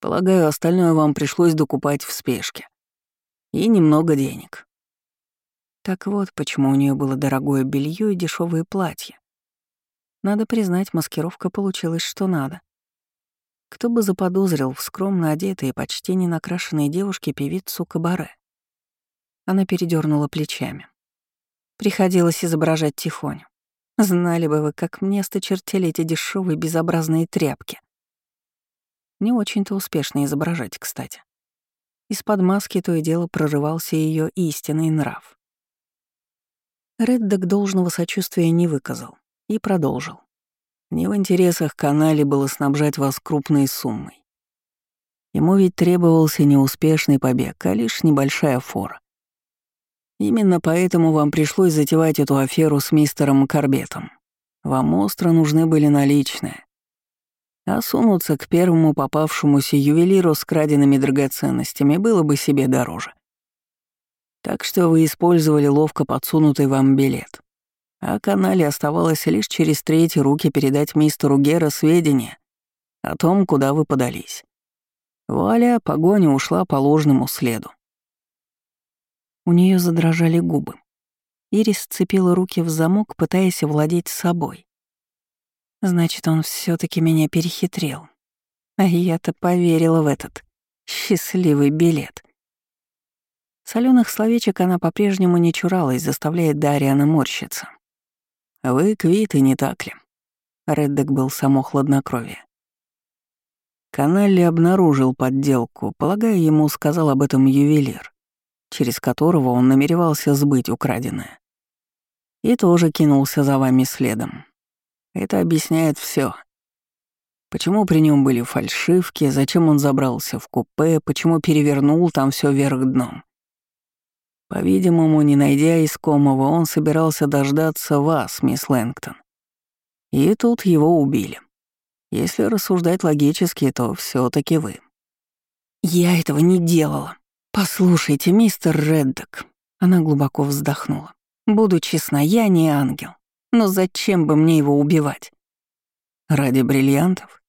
Полагаю, остальное вам пришлось докупать в спешке. И немного денег. Так вот, почему у нее было дорогое белье и дешевые платья. Надо признать, маскировка получилась что надо. Кто бы заподозрил в скромно одетой и почти не накрашенной девушке певицу кабаре? Она передернула плечами. Приходилось изображать тихоню. Знали бы вы, как мне осточертели эти дешевые безобразные тряпки. Не очень-то успешно изображать, кстати. Из-под маски то и дело прорывался ее истинный нрав. Реддок должного сочувствия не выказал и продолжил. Не в интересах канале было снабжать вас крупной суммой. Ему ведь требовался не успешный побег, а лишь небольшая фора. Именно поэтому вам пришлось затевать эту аферу с мистером Корбетом. Вам остро нужны были наличные. А сунуться к первому попавшемуся ювелиру с краденными драгоценностями было бы себе дороже. Так что вы использовали ловко подсунутый вам билет. А канале оставалось лишь через третьи руки передать мистеру Гера сведения о том, куда вы подались. Вуаля, погоня ушла по ложному следу. У нее задрожали губы. Ирис сцепила руки в замок, пытаясь овладеть собой. Значит, он все таки меня перехитрил. А я-то поверила в этот счастливый билет. Соленых словечек она по-прежнему не чуралась, заставляя Дариана морщиться. «Вы квиты, не так ли?» Реддек был само хладнокровие. Каналли обнаружил подделку, полагая, ему сказал об этом ювелир, через которого он намеревался сбыть украденное. И тоже кинулся за вами следом. Это объясняет все. Почему при нем были фальшивки, зачем он забрался в купе, почему перевернул там все вверх дном. По-видимому, не найдя искомого, он собирался дождаться вас, мисс Лэнгтон. И тут его убили. Если рассуждать логически, то все таки вы. «Я этого не делала. Послушайте, мистер Реддок». Она глубоко вздохнула. «Буду честна, я не ангел. Но зачем бы мне его убивать?» «Ради бриллиантов?»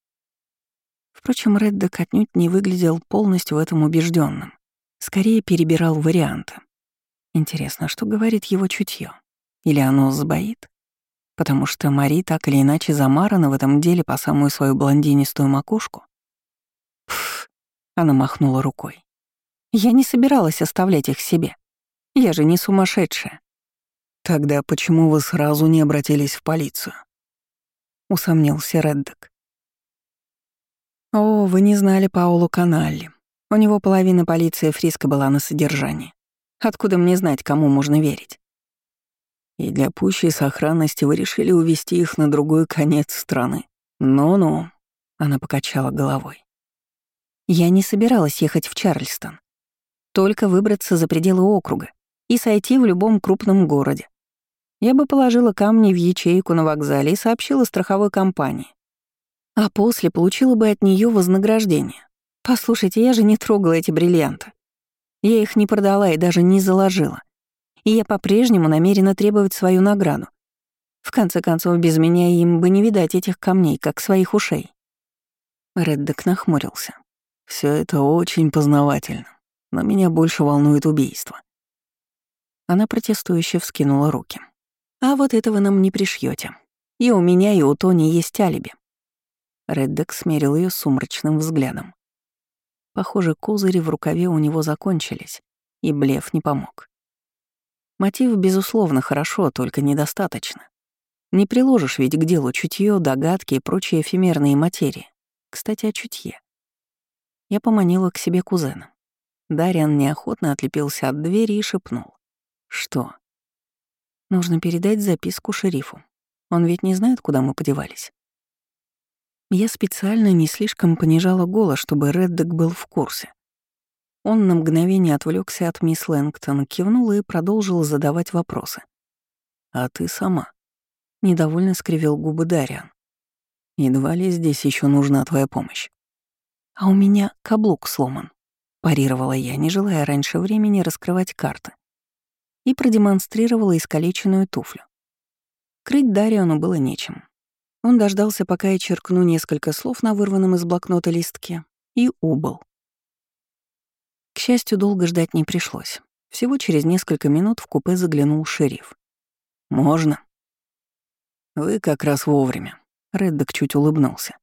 Впрочем, Реддок отнюдь не выглядел полностью в этом убежденным. Скорее перебирал варианты. Интересно, что говорит его чутье? Или оно сбоит? Потому что Мари так или иначе замарана в этом деле по самую свою блондинистую макушку. Пф, она махнула рукой. Я не собиралась оставлять их себе. Я же не сумасшедшая. Тогда почему вы сразу не обратились в полицию? Усомнился Реддок. О, вы не знали Паулу Каналли. У него половина полиции Фриска была на содержании. Откуда мне знать, кому можно верить? И для пущей сохранности вы решили увести их на другой конец страны. Ну-ну, она покачала головой. Я не собиралась ехать в Чарльстон. Только выбраться за пределы округа и сойти в любом крупном городе. Я бы положила камни в ячейку на вокзале и сообщила страховой компании. А после получила бы от нее вознаграждение. Послушайте, я же не трогала эти бриллианты. Я их не продала и даже не заложила и я по-прежнему намерена требовать свою награду. В конце концов, без меня им бы не видать этих камней, как своих ушей. Реддек нахмурился. Все это очень познавательно, но меня больше волнует убийство. Она протестующе вскинула руки. А вот этого нам не пришьете. И у меня, и у Тони есть алиби. Реддек смерил ее сумрачным взглядом. Похоже, козыри в рукаве у него закончились, и блеф не помог. Мотив, безусловно, хорошо, только недостаточно. Не приложишь ведь к делу чутье, догадки и прочие эфемерные материи. Кстати, о чутье. Я поманила к себе кузена. Дариан неохотно отлепился от двери и шепнул. «Что?» «Нужно передать записку шерифу. Он ведь не знает, куда мы подевались». Я специально не слишком понижала голос, чтобы Реддек был в курсе. Он на мгновение отвлекся от мисс Лэнгтон, кивнул и продолжил задавать вопросы. «А ты сама?» — недовольно скривил губы Дариан. «Едва ли здесь еще нужна твоя помощь?» «А у меня каблук сломан», — парировала я, не желая раньше времени раскрывать карты. И продемонстрировала искалеченную туфлю. Крыть Дариану было нечем. Он дождался, пока я черкну несколько слов на вырванном из блокнота листке, и убыл. К счастью, долго ждать не пришлось. Всего через несколько минут в купе заглянул шериф. «Можно?» «Вы как раз вовремя», — Реддок чуть улыбнулся.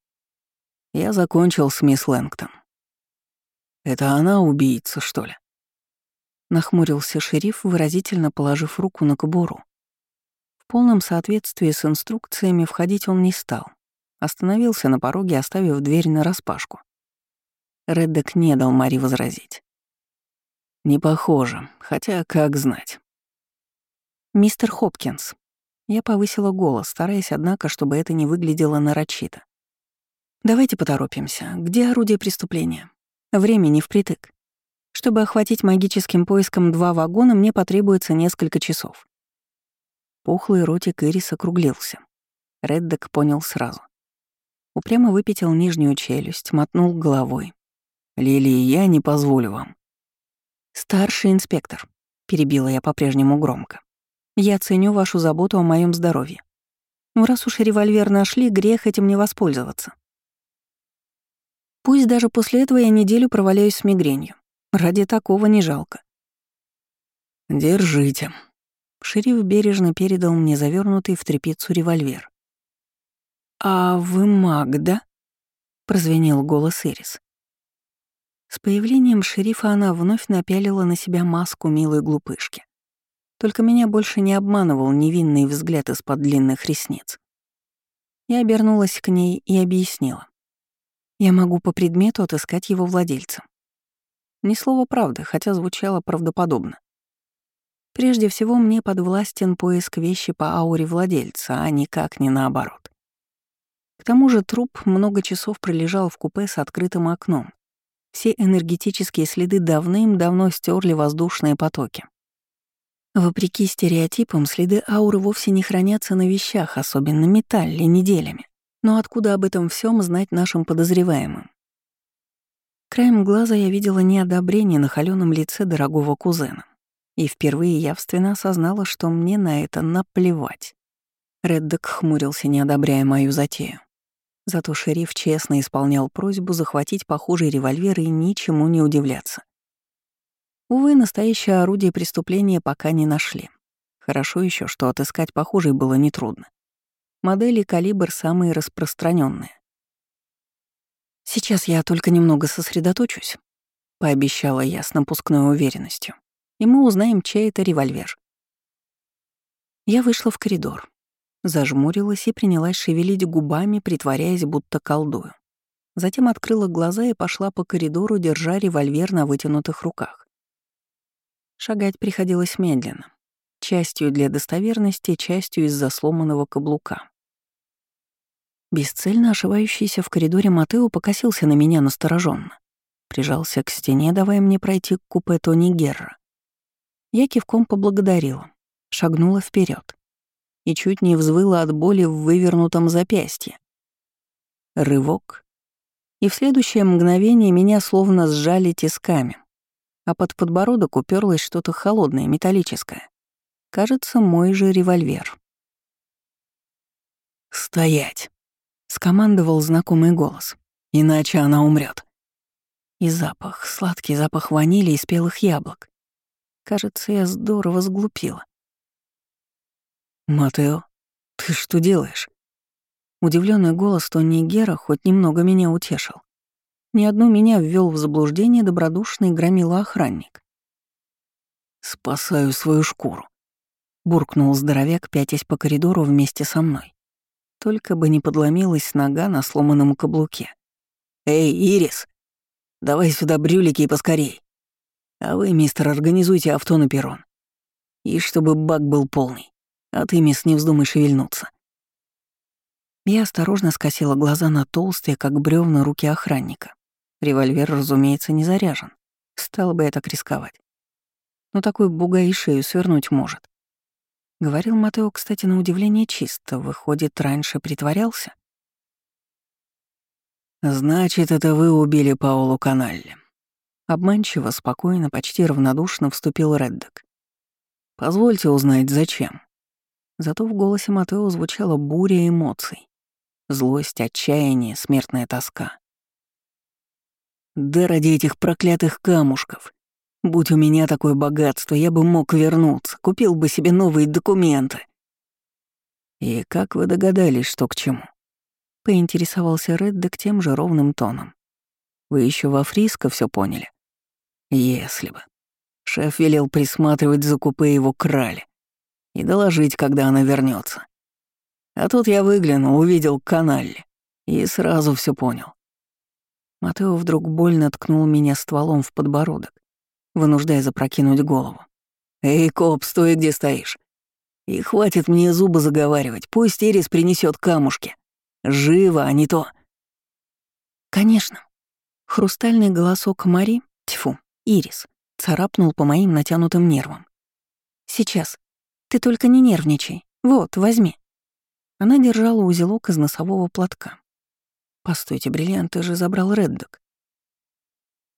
«Я закончил с мисс Лэнгтон». «Это она убийца, что ли?» Нахмурился шериф, выразительно положив руку на кобуру. В полном соответствии с инструкциями входить он не стал. Остановился на пороге, оставив дверь нараспашку. Реддок не дал Мари возразить. Не похоже, хотя как знать. «Мистер Хопкинс». Я повысила голос, стараясь, однако, чтобы это не выглядело нарочито. «Давайте поторопимся. Где орудие преступления? Времени впритык. Чтобы охватить магическим поиском два вагона, мне потребуется несколько часов». Пухлый ротик Ирис округлился. Реддек понял сразу. Упрямо выпятил нижнюю челюсть, мотнул головой. «Лили, я не позволю вам. «Старший инспектор», — перебила я по-прежнему громко. «Я ценю вашу заботу о моем здоровье. Но раз уж револьвер нашли, грех этим не воспользоваться. Пусть даже после этого я неделю проваляюсь с мигренью. Ради такого не жалко». «Держите». Шериф бережно передал мне завернутый в тряпицу револьвер. «А вы маг, да?» — прозвенел голос Эрис. С появлением шерифа она вновь напялила на себя маску милой глупышки. Только меня больше не обманывал невинный взгляд из-под длинных ресниц. Я обернулась к ней и объяснила. Я могу по предмету отыскать его владельца. Ни слова правды, хотя звучало правдоподобно. Прежде всего, мне подвластен поиск вещи по ауре владельца, а никак не наоборот. К тому же труп много часов пролежал в купе с открытым окном, все энергетические следы давным-давно стерли воздушные потоки. Вопреки стереотипам, следы ауры вовсе не хранятся на вещах, особенно металле, неделями. Но откуда об этом всем знать нашим подозреваемым? Краем глаза я видела неодобрение на холёном лице дорогого кузена. И впервые явственно осознала, что мне на это наплевать. Реддок хмурился, не одобряя мою затею. Зато шериф честно исполнял просьбу захватить похожий револьвер и ничему не удивляться. Увы, настоящее орудие преступления пока не нашли. Хорошо еще, что отыскать похожий было нетрудно. Модели калибр самые распространенные. «Сейчас я только немного сосредоточусь», — пообещала я с напускной уверенностью. «И мы узнаем, чей это револьвер». Я вышла в коридор. Зажмурилась и принялась шевелить губами, притворяясь, будто колдую. Затем открыла глаза и пошла по коридору, держа револьвер на вытянутых руках. Шагать приходилось медленно. частью для достоверности, частью из-за сломанного каблука. Бесцельно ошивающийся в коридоре Матео покосился на меня настороженно. Прижался к стене, давая мне пройти к купе Тони Герра. Я кивком поблагодарила, шагнула вперед и чуть не взвыла от боли в вывернутом запястье. Рывок. И в следующее мгновение меня словно сжали тисками, а под подбородок уперлось что-то холодное, металлическое. Кажется, мой же револьвер. «Стоять!» — скомандовал знакомый голос. «Иначе она умрет. И запах, сладкий запах ванили и спелых яблок. Кажется, я здорово сглупила. «Матео, ты что делаешь?» Удивленный голос Тони Гера хоть немного меня утешил. Ни одну меня ввел в заблуждение добродушный громила охранник. «Спасаю свою шкуру», — буркнул здоровяк, пятясь по коридору вместе со мной. Только бы не подломилась нога на сломанном каблуке. «Эй, Ирис, давай сюда брюлики и поскорей. А вы, мистер, организуйте авто на перрон. И чтобы бак был полный. А ты, мисс, не вздумай шевельнуться. Я осторожно скосила глаза на толстые, как бревна, руки охранника. Револьвер, разумеется, не заряжен. Стало бы я так рисковать. Но такой бугай шею свернуть может. Говорил Матео, кстати, на удивление чисто. Выходит, раньше притворялся? «Значит, это вы убили Паулу Каналли». Обманчиво, спокойно, почти равнодушно вступил Реддок. «Позвольте узнать, зачем?» Зато в голосе Матео звучала буря эмоций. Злость, отчаяние, смертная тоска. «Да ради этих проклятых камушков. Будь у меня такое богатство, я бы мог вернуться, купил бы себе новые документы». «И как вы догадались, что к чему?» — поинтересовался Реддек тем же ровным тоном. «Вы еще во Фриско все поняли?» «Если бы. Шеф велел присматривать за купе его крали и доложить, когда она вернется. А тут я выглянул, увидел канале и сразу все понял. Матео вдруг больно ткнул меня стволом в подбородок, вынуждая запрокинуть голову. «Эй, коп, стой, где стоишь. И хватит мне зубы заговаривать, пусть Ирис принесет камушки. Живо, а не то...» «Конечно». Хрустальный голосок Мари, тьфу, Ирис, царапнул по моим натянутым нервам. «Сейчас. Ты только не нервничай. Вот, возьми». Она держала узелок из носового платка. «Постойте, бриллиант, ты же забрал Реддок».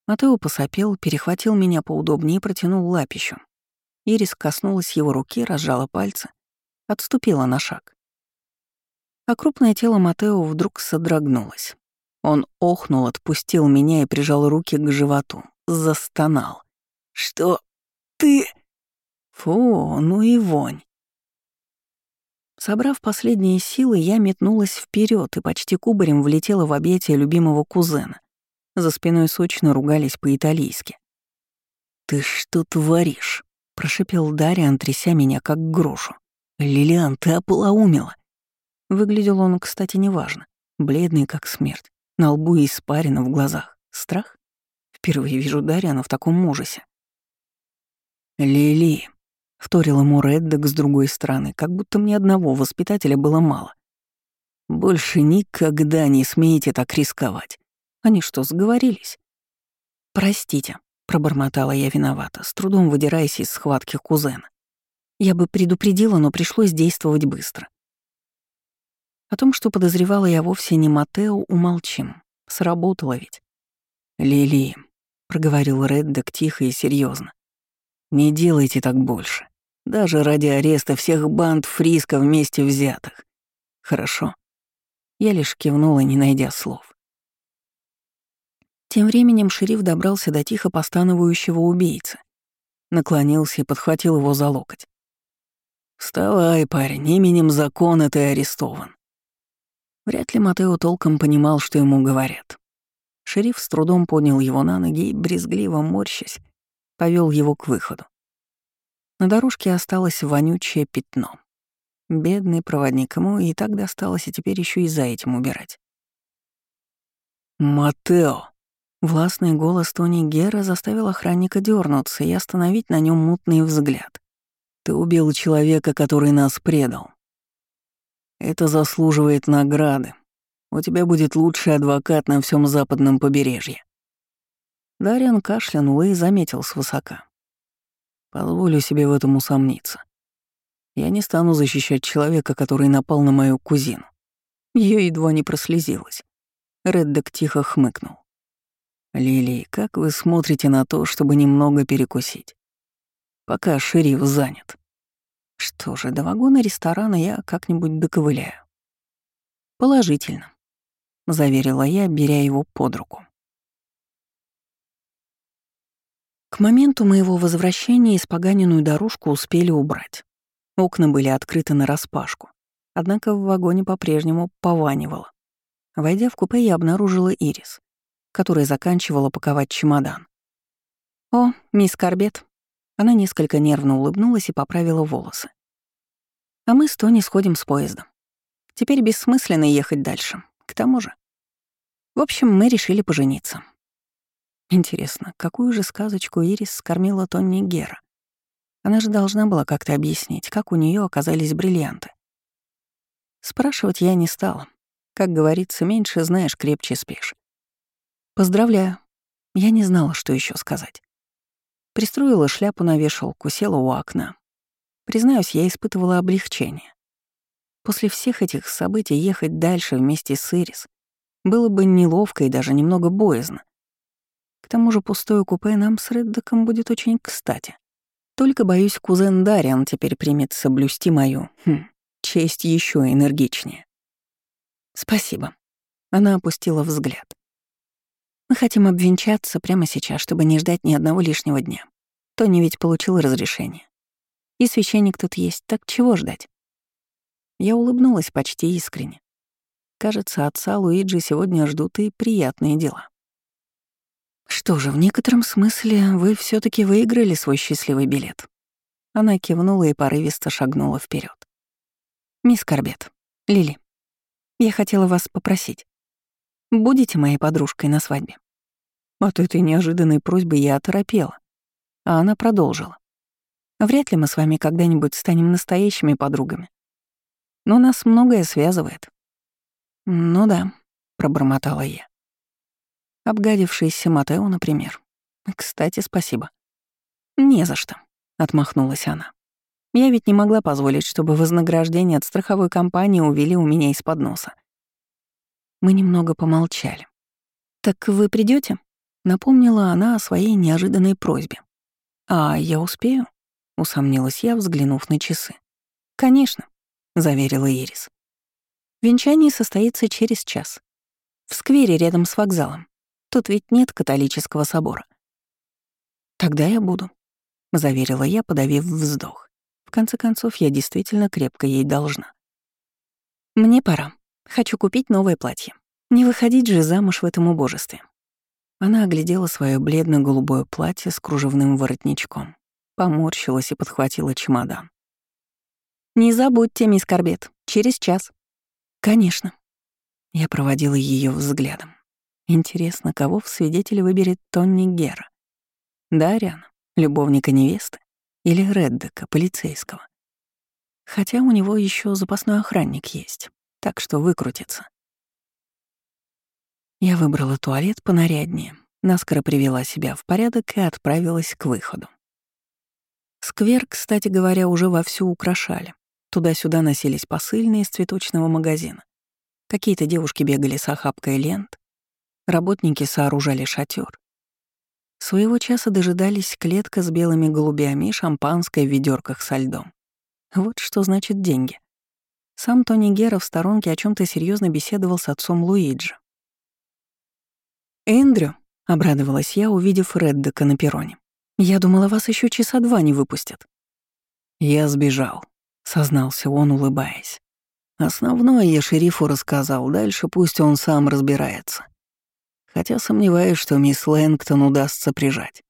Матео посопел, перехватил меня поудобнее и протянул лапищу. Ирис коснулась его руки, разжала пальцы, отступила на шаг. А крупное тело Матео вдруг содрогнулось. Он охнул, отпустил меня и прижал руки к животу, застонал. «Что ты...» Фу, ну и вонь. Собрав последние силы, я метнулась вперед и почти кубарем влетела в объятия любимого кузена. За спиной сочно ругались по-итальянски. «Ты что творишь?» — прошипел Дариан, тряся меня как грушу. «Лилиан, ты ополоумела!» Выглядел он, кстати, неважно. Бледный, как смерть. На лбу испарина в глазах. Страх? Впервые вижу Дариана в таком ужасе. «Лили», — вторил ему Реддок с другой стороны, как будто мне одного воспитателя было мало. «Больше никогда не смейте так рисковать». Они что, сговорились? «Простите», — пробормотала я виновата, с трудом выдираясь из схватки кузена. Я бы предупредила, но пришлось действовать быстро. О том, что подозревала я вовсе не Матео, умолчим. Сработало ведь. «Лили», — проговорил Реддок тихо и серьезно. Не делайте так больше. Даже ради ареста всех банд Фриска вместе взятых. Хорошо. Я лишь кивнула, не найдя слов. Тем временем шериф добрался до тихо постановающего убийцы. Наклонился и подхватил его за локоть. «Вставай, парень, именем закона ты арестован». Вряд ли Матео толком понимал, что ему говорят. Шериф с трудом поднял его на ноги и, брезгливо морщась, повел его к выходу. На дорожке осталось вонючее пятно. Бедный проводник ему и так досталось, и теперь еще и за этим убирать. «Матео!» Властный голос Тони Гера заставил охранника дернуться и остановить на нем мутный взгляд. Ты убил человека, который нас предал. Это заслуживает награды. У тебя будет лучший адвокат на всем западном побережье. Дарьян кашлянул и заметил свысока. Позволю себе в этом усомниться. Я не стану защищать человека, который напал на мою кузину. Ее едва не прослезилась. Реддок тихо хмыкнул. «Лили, как вы смотрите на то, чтобы немного перекусить? Пока шериф занят». Что же, до вагона ресторана я как-нибудь доковыляю. Положительно, заверила я, беря его под руку. К моменту моего возвращения испоганенную дорожку успели убрать. Окна были открыты нараспашку, однако в вагоне по-прежнему пованивало. Войдя в купе, я обнаружила Ирис, которая заканчивала паковать чемодан. «О, мисс Корбет», она несколько нервно улыбнулась и поправила волосы. А мы с Тони сходим с поезда. Теперь бессмысленно ехать дальше. К тому же. В общем, мы решили пожениться. Интересно, какую же сказочку Ирис скормила Тони Гера? Она же должна была как-то объяснить, как у нее оказались бриллианты. Спрашивать я не стала. Как говорится, меньше знаешь, крепче спишь. Поздравляю. Я не знала, что еще сказать. Пристроила шляпу на вешалку, села у окна. Признаюсь, я испытывала облегчение. После всех этих событий ехать дальше вместе с Ирис было бы неловко и даже немного боязно. К тому же пустое купе нам с Реддоком будет очень кстати. Только, боюсь, кузен Дариан теперь примется блюсти мою хм, честь еще энергичнее. Спасибо. Она опустила взгляд. Мы хотим обвенчаться прямо сейчас, чтобы не ждать ни одного лишнего дня. Тони ведь получил разрешение. И священник тут есть, так чего ждать? Я улыбнулась почти искренне. Кажется, отца Луиджи сегодня ждут и приятные дела. Что же, в некотором смысле вы все таки выиграли свой счастливый билет. Она кивнула и порывисто шагнула вперед. Мисс Корбет, Лили, я хотела вас попросить. Будете моей подружкой на свадьбе?» От этой неожиданной просьбы я оторопела, а она продолжила. «Вряд ли мы с вами когда-нибудь станем настоящими подругами. Но нас многое связывает». «Ну да», — пробормотала я. Обгадившийся Матео, например. Кстати, спасибо. «Не за что», — отмахнулась она. «Я ведь не могла позволить, чтобы вознаграждение от страховой компании увели у меня из-под носа. Мы немного помолчали. «Так вы придете? напомнила она о своей неожиданной просьбе. «А я успею?» — усомнилась я, взглянув на часы. «Конечно», — заверила Ирис. «Венчание состоится через час. В сквере рядом с вокзалом. Тут ведь нет католического собора». «Тогда я буду», — заверила я, подавив вздох. В конце концов, я действительно крепко ей должна. «Мне пора», Хочу купить новое платье. Не выходить же замуж в этом убожестве. Она оглядела свое бледно-голубое платье с кружевным воротничком, поморщилась и подхватила чемодан. «Не забудьте, мисс Корбет, через час». «Конечно». Я проводила ее взглядом. Интересно, кого в свидетели выберет Тонни Гера? Дариана, любовника невесты, или Реддека, полицейского? Хотя у него еще запасной охранник есть так что выкрутится. Я выбрала туалет понаряднее, наскоро привела себя в порядок и отправилась к выходу. Сквер, кстати говоря, уже вовсю украшали. Туда-сюда носились посыльные из цветочного магазина. Какие-то девушки бегали с охапкой лент, работники сооружали шатер. Своего часа дожидались клетка с белыми голубями и шампанское в ведерках со льдом. Вот что значит деньги. Сам Тони Гера в сторонке о чем то серьезно беседовал с отцом Луиджи. «Эндрю», — обрадовалась я, увидев Реддека на перроне. «Я думала, вас еще часа два не выпустят». «Я сбежал», — сознался он, улыбаясь. «Основное я шерифу рассказал, дальше пусть он сам разбирается. Хотя сомневаюсь, что мисс Лэнгтон удастся прижать».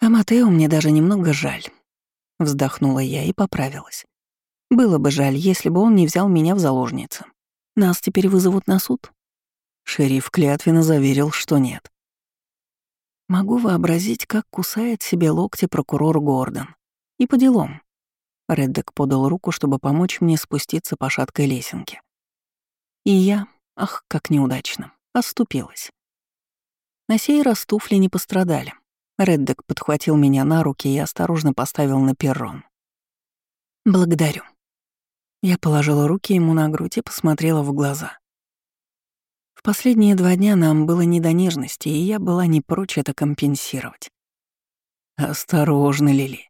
«А Матео мне даже немного жаль», — вздохнула я и поправилась. Было бы жаль, если бы он не взял меня в заложницы. Нас теперь вызовут на суд? Шериф клятвенно заверил, что нет. Могу вообразить, как кусает себе локти прокурор Гордон. И по делам. Реддек подал руку, чтобы помочь мне спуститься по шаткой лесенке. И я, ах, как неудачно, оступилась. На сей раз туфли не пострадали. Реддек подхватил меня на руки и осторожно поставил на перрон. «Благодарю». Я положила руки ему на грудь и посмотрела в глаза. В последние два дня нам было не до нежности, и я была не прочь это компенсировать. «Осторожно, Лили.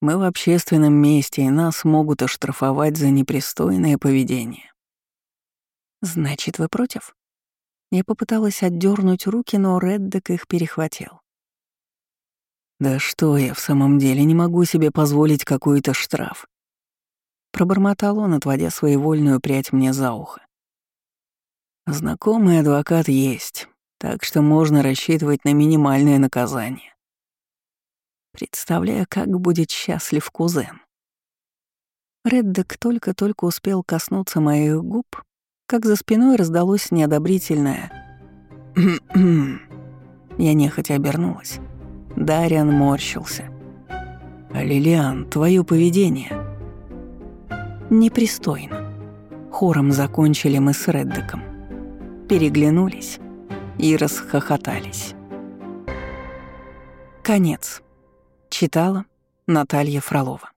Мы в общественном месте, и нас могут оштрафовать за непристойное поведение». «Значит, вы против?» Я попыталась отдернуть руки, но Реддек их перехватил. «Да что я в самом деле не могу себе позволить какой-то штраф?» Пробормотал он, отводя своевольную прядь мне за ухо. «Знакомый адвокат есть, так что можно рассчитывать на минимальное наказание. Представляю, как будет счастлив кузен». Реддек только-только успел коснуться моих губ, как за спиной раздалось неодобрительное Я нехотя обернулась. Дариан морщился. «А Лилиан, твое поведение...» «Непристойно». Хором закончили мы с Реддеком. Переглянулись и расхохотались. Конец. Читала Наталья Фролова.